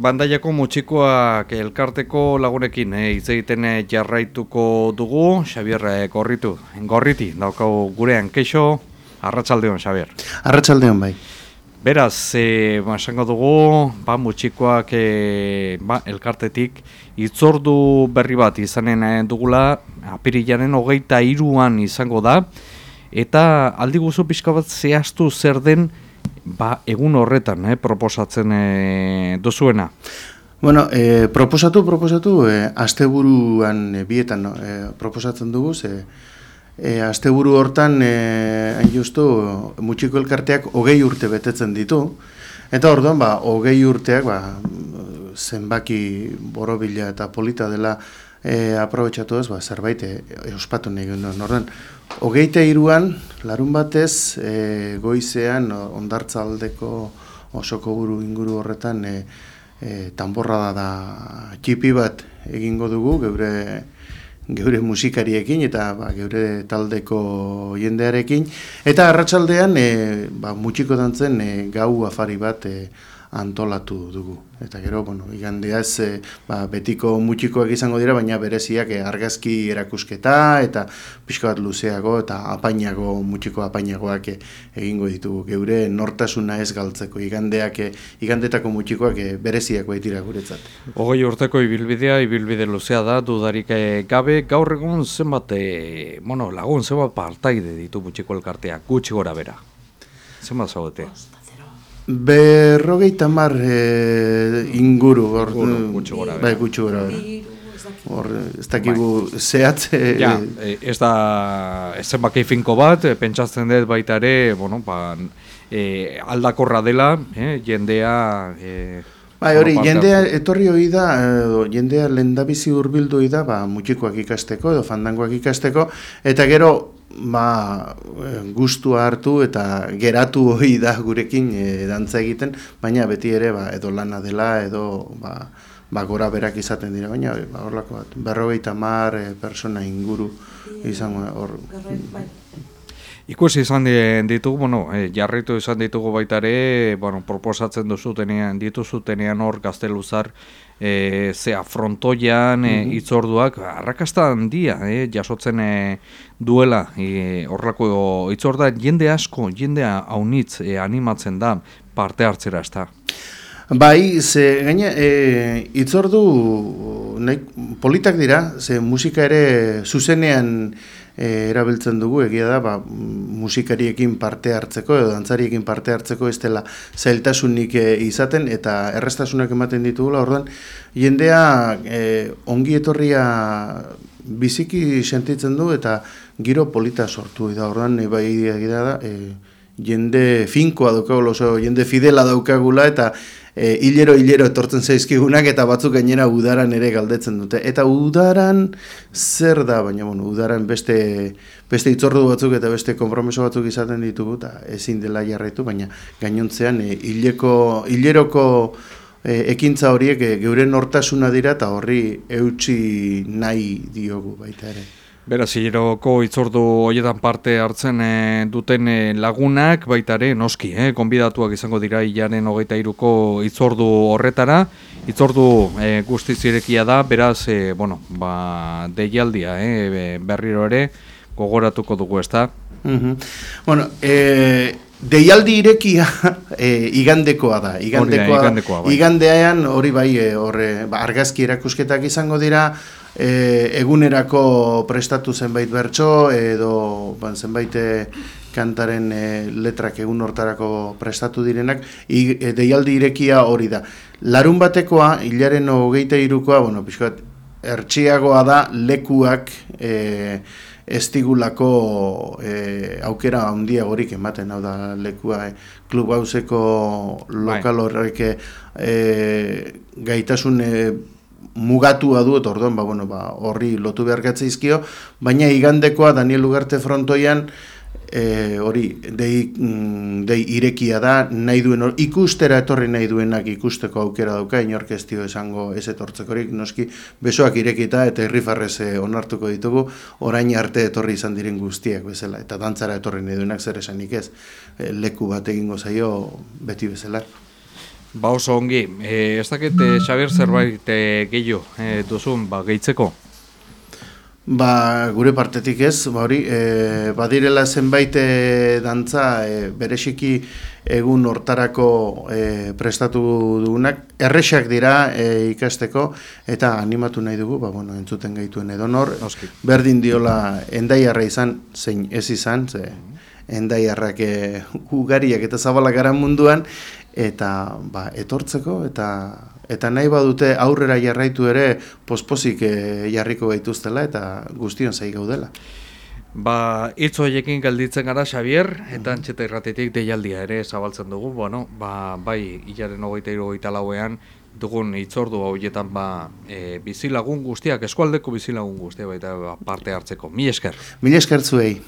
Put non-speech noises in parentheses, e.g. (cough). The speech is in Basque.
bandaiako mutxikoak elkarteko lagunekin eh, hitz egiten eh, jarraituko dugu, Xabier eh, Gorritu, Gorriti, daukau gurean keixo, Arratsaldeon Xabier. Arratsaldeon bai. Beraz, e, esango dugu, ba, mutxikoak e, ba, elkartetik itzordu berri bat izanen dugula, apirilaren hogeita iruan izango da, eta aldi guzu pixka bat zehaztu zer den ba, egun horretan eh, proposatzen eh, duzuena. Bueno, eh, proposatu, proposatu, eh, asteburuan eh, bietan eh, proposatzen dugu, ze eh, asteburu hortan, hain justu, mutxiko elkarteak hogei urte betetzen ditu, eta orduan, ba, hogei urteak, ba, zenbaki borobila eta polita dela eh, aprobetsatu ez, ba, zerbait, eh, ospatu nahi duen, Hogeita iruan, larun batez, e, goizean, ondartza aldeko osoko buru inguru horretan, e, e, tanborra da, da txipi bat egingo dugu, geure, geure musikariekin eta ba, geure taldeko jendearekin. Eta arratsaldean e, ba, mutxiko dantzen e, gau afari bat e, antolatu dugu. Eta gero, bueno, igandea ez e, ba, betiko mutxikoak izango dira, baina bereziak e, argazki erakusketa eta pixko bat luzeago eta apainago, mutxiko apainagoak e, egingo ditugu. Geure nortasuna ez galtzeko, igandeak, e, igandetako mutxikoak e, bereziak baitira guretzat. Ogoi urteko ibilbidea, ibilbide luzea da, dudarik gabe, gaur egun zenbat, e, bueno, lagun zenbat partaide ditu mutxiko elkarteak, gutxi gora bera. Zenbat zaudete? Berrogeita mar e, inguru, hor, gutxi gora bai, gutxi gora. Hor, ez dakigu bai. zehat... E, ja, ez da, ez zen finko bat, pentsatzen dut baita ere, bueno, ba, e, aldakorra dela, e, jendea... E, Bai, hori, jendea etorri hori da, edo, jendea lendabizi urbildu da, ba, mutxikoak ikasteko edo fandangoak ikasteko, eta gero ba, gustua hartu eta geratu hori da gurekin e, dantza egiten, baina beti ere ba, edo lana dela edo ba, ba, gora berak izaten dira, baina ba, horlako bat, berrogeita mar e, persona inguru izango hor. Bai. Ikusi izan ditugu, bueno, e, jarritu izan ditugu baita ere, bueno, proposatzen duzu tenean, dituzu tenean hor gazteluzar, e, zea frontoian e, itzorduak arrakasta handia e, jasotzen e, duela e, horrako itzorda jende asko, jendea haunitz e, animatzen da parte hartzera ez da. Bai, ze gaine, e, itzordu nahi, politak dira, ze musika ere zuzenean e, erabiltzen dugu, egia da, ba, musikariekin parte hartzeko edo dantzariekin parte hartzeko ez dela zailtasunik e, izaten eta errestasunak ematen ditugula, orduan, jendea e, ongi etorria biziki sentitzen du eta giro polita sortu da, orduan, e, bai egia da, e, jende finkoa daukagula, oso jende fidela daukagula eta e, hilero hilero etortzen zaizkigunak eta batzuk gainera udaran ere galdetzen dute. Eta udaran zer da, baina bueno, udaran beste, beste itzordu batzuk eta beste konpromiso batzuk izaten ditugu eta ezin dela jarraitu, baina gainontzean e, hileko, hileroko e, ekintza horiek e, geure nortasuna dira eta horri eutxi nahi diogu baita ere. Beraz, hileroko itzordu horietan parte hartzen e, duten e, lagunak, baita ere, noski, eh, konbidatuak izango dira hilaren hogeita iruko itzordu horretara. Itzordu e, guztiz irekia da, beraz, e, bueno, ba, deialdia, eh, berriro ere, gogoratuko dugu ez da. Mm Bueno, e, deialdi irekia (laughs) e, igandekoa da. Igandekoa, igandekoa bai. Igandean hori bai, e, horre, ba, argazki erakusketak izango dira, e, egunerako prestatu zenbait bertso edo ban, zenbait e, kantaren e, letrak egun hortarako prestatu direnak i, e, deialdi irekia hori da. Larun batekoa, hilaren hogeita irukoa, bueno, pixkat, ertsiagoa da lekuak e, estigulako e, aukera handia gorik ematen, hau da lekua e, klub hauzeko lokal bai. horrek e, gaitasun e, mugatua du eta orduan ba, bueno, ba, horri lotu behar izkio, baina igandekoa Daniel Ugarte frontoian e, hori dei, mm, dei irekia da nahi duen ikustera etorri nahi duenak ikusteko aukera dauka inorkestio esango ez etortzekorik noski besoak irekita eta irrifarrez e, onartuko ditugu orain arte etorri izan diren guztiak bezala eta dantzara etorri nahi duenak zer esanik ez e, leku bat egingo zaio beti bezala Ba oso ongi, e, ez dakit Xabier zerbait e, gehiago e, duzun, ba, gehitzeko? Ba, gure partetik ez, ba hori, e, badirela zenbait e, dantza e, bereziki egun hortarako e, prestatu dugunak, erresak dira e, ikasteko eta animatu nahi dugu, ba, bueno, entzuten gaituen edonor, Noski. berdin diola endaiarra izan, zein ez izan, ze endaiarrak e, ugariak eta zabalak gara munduan, eta ba, etortzeko eta eta nahi badute aurrera jarraitu ere pospozik e, jarriko gaituztela eta guztion zai gaudela. Ba, hitz horiekin gelditzen gara Xavier, eta antxeta irratetik deialdia ere zabaltzen dugu, bueno, ba, bai, hilaren hogeita iru hogeita lauean, dugun hitzordu horietan ba, e, bizilagun guztiak, eskualdeko bizilagun guztiak baita ba, parte hartzeko. Mi esker. Mila eskertzuei.